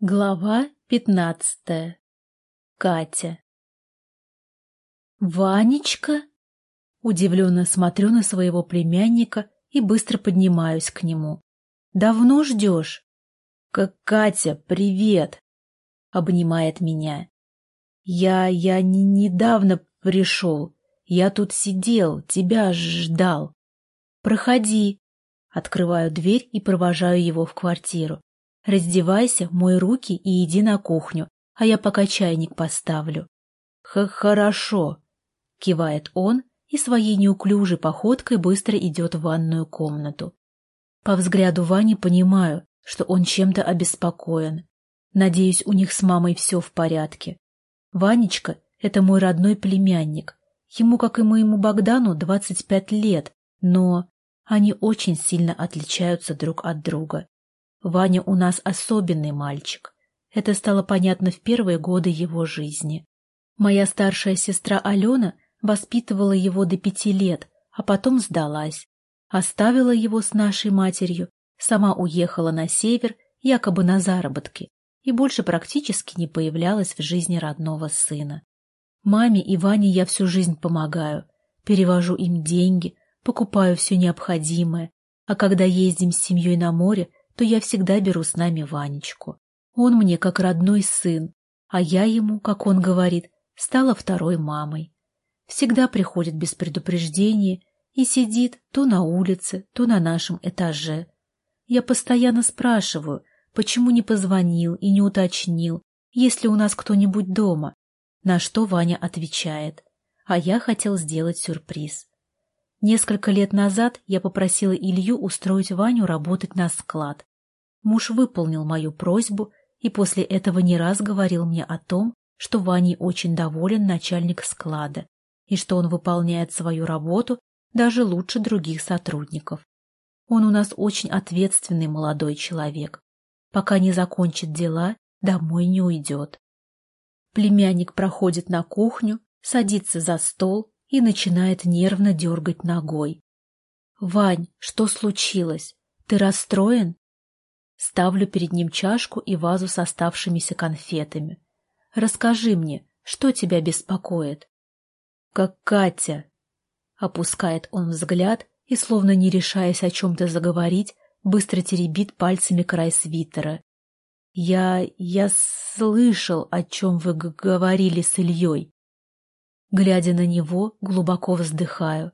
Глава пятнадцатая. Катя. «Ванечка?» Удивленно смотрю на своего племянника и быстро поднимаюсь к нему. «Давно ждешь?» «Как Катя, привет!» Обнимает меня. «Я... я не недавно пришел. Я тут сидел, тебя ждал. Проходи». Открываю дверь и провожаю его в квартиру. Раздевайся, мой руки и иди на кухню, а я пока чайник поставлю. Х Хорошо, кивает он и своей неуклюжей походкой быстро идет в ванную комнату. По взгляду Вани понимаю, что он чем-то обеспокоен. Надеюсь, у них с мамой все в порядке. Ванечка — это мой родной племянник. Ему, как и моему Богдану, 25 лет, но они очень сильно отличаются друг от друга. Ваня у нас особенный мальчик. Это стало понятно в первые годы его жизни. Моя старшая сестра Алена воспитывала его до пяти лет, а потом сдалась. Оставила его с нашей матерью, сама уехала на север, якобы на заработки, и больше практически не появлялась в жизни родного сына. Маме и Ване я всю жизнь помогаю, перевожу им деньги, покупаю все необходимое, а когда ездим с семьей на море, то я всегда беру с нами Ванечку. Он мне как родной сын, а я ему, как он говорит, стала второй мамой. Всегда приходит без предупреждения и сидит то на улице, то на нашем этаже. Я постоянно спрашиваю, почему не позвонил и не уточнил, есть ли у нас кто-нибудь дома, на что Ваня отвечает, а я хотел сделать сюрприз. Несколько лет назад я попросила Илью устроить Ваню работать на склад. Муж выполнил мою просьбу и после этого не раз говорил мне о том, что Ваней очень доволен начальник склада и что он выполняет свою работу даже лучше других сотрудников. Он у нас очень ответственный молодой человек. Пока не закончит дела, домой не уйдет. Племянник проходит на кухню, садится за стол и начинает нервно дергать ногой. — Вань, что случилось? Ты расстроен? Ставлю перед ним чашку и вазу с оставшимися конфетами. Расскажи мне, что тебя беспокоит? Как Катя. Опускает он взгляд и, словно не решаясь о чем-то заговорить, быстро теребит пальцами край свитера. Я... я слышал, о чем вы говорили с Ильей. Глядя на него, глубоко вздыхаю.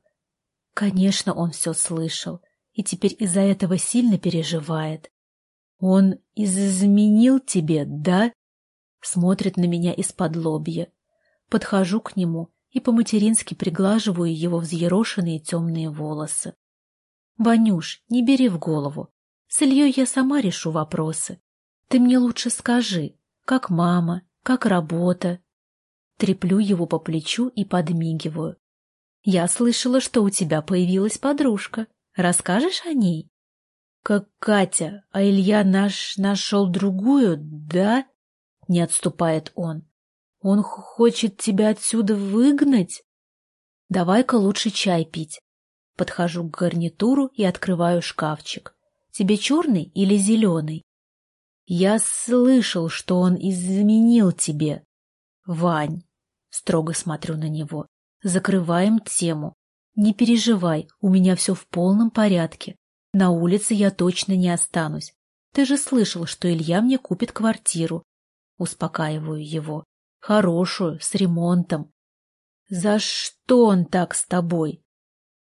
Конечно, он все слышал, и теперь из-за этого сильно переживает. «Он изменил тебе, да?» Смотрит на меня из-под лобья. Подхожу к нему и по-матерински приглаживаю его взъерошенные темные волосы. «Ванюш, не бери в голову. С Ильей я сама решу вопросы. Ты мне лучше скажи, как мама, как работа». Треплю его по плечу и подмигиваю. «Я слышала, что у тебя появилась подружка. Расскажешь о ней?» Как Катя, а Илья наш нашел другую, да? Не отступает он. Он хочет тебя отсюда выгнать? Давай-ка лучше чай пить. Подхожу к гарнитуру и открываю шкафчик. Тебе черный или зеленый? Я слышал, что он изменил тебе. Вань, строго смотрю на него. Закрываем тему. Не переживай, у меня все в полном порядке. На улице я точно не останусь. Ты же слышал, что Илья мне купит квартиру. Успокаиваю его. Хорошую, с ремонтом. За что он так с тобой?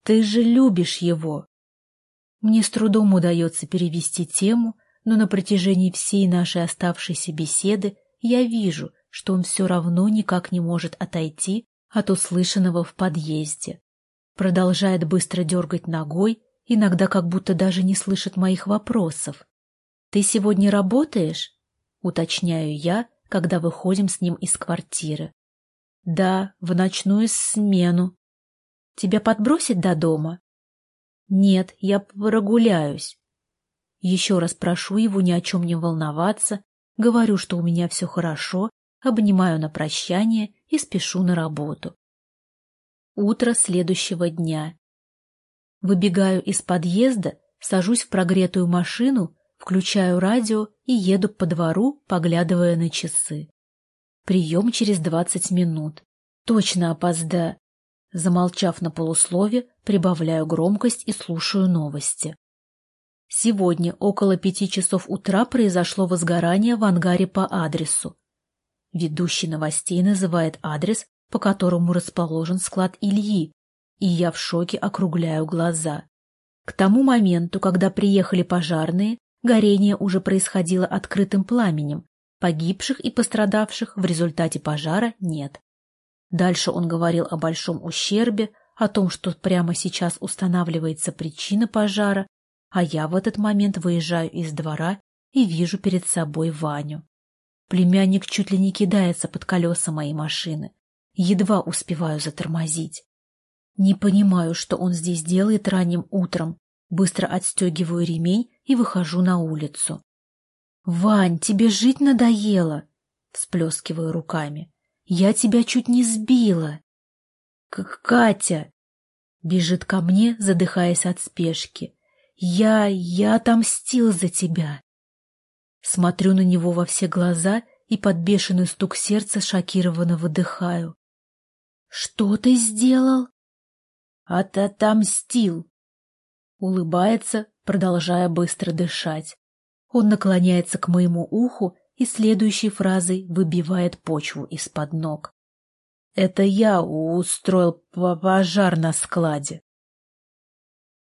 Ты же любишь его. Мне с трудом удается перевести тему, но на протяжении всей нашей оставшейся беседы я вижу, что он все равно никак не может отойти от услышанного в подъезде. Продолжает быстро дергать ногой, иногда как будто даже не слышит моих вопросов. «Ты сегодня работаешь?» — уточняю я, когда выходим с ним из квартиры. «Да, в ночную смену». «Тебя подбросить до дома?» «Нет, я прогуляюсь». Еще раз прошу его ни о чем не волноваться, говорю, что у меня все хорошо, обнимаю на прощание и спешу на работу. Утро следующего дня. Выбегаю из подъезда, сажусь в прогретую машину, Включаю радио и еду по двору, поглядывая на часы. Прием через двадцать минут. Точно опоздаю. Замолчав на полуслове, прибавляю громкость и слушаю новости. Сегодня около пяти часов утра произошло возгорание в ангаре по адресу. Ведущий новостей называет адрес, по которому расположен склад Ильи, и я в шоке округляю глаза. К тому моменту, когда приехали пожарные, горение уже происходило открытым пламенем, погибших и пострадавших в результате пожара нет. Дальше он говорил о большом ущербе, о том, что прямо сейчас устанавливается причина пожара, а я в этот момент выезжаю из двора и вижу перед собой Ваню. Племянник чуть ли не кидается под колеса моей машины. Едва успеваю затормозить. Не понимаю, что он здесь делает ранним утром. Быстро отстегиваю ремень и выхожу на улицу. «Вань, тебе жить надоело!» Всплескиваю руками. «Я тебя чуть не сбила!» «Как Катя!» Бежит ко мне, задыхаясь от спешки. «Я... я отомстил за тебя!» Смотрю на него во все глаза и под бешеный стук сердца шокированно выдыхаю. «Что ты сделал?» «Отомстил!» Улыбается, продолжая быстро дышать. Он наклоняется к моему уху и следующей фразой выбивает почву из-под ног. «Это я устроил пожар на складе».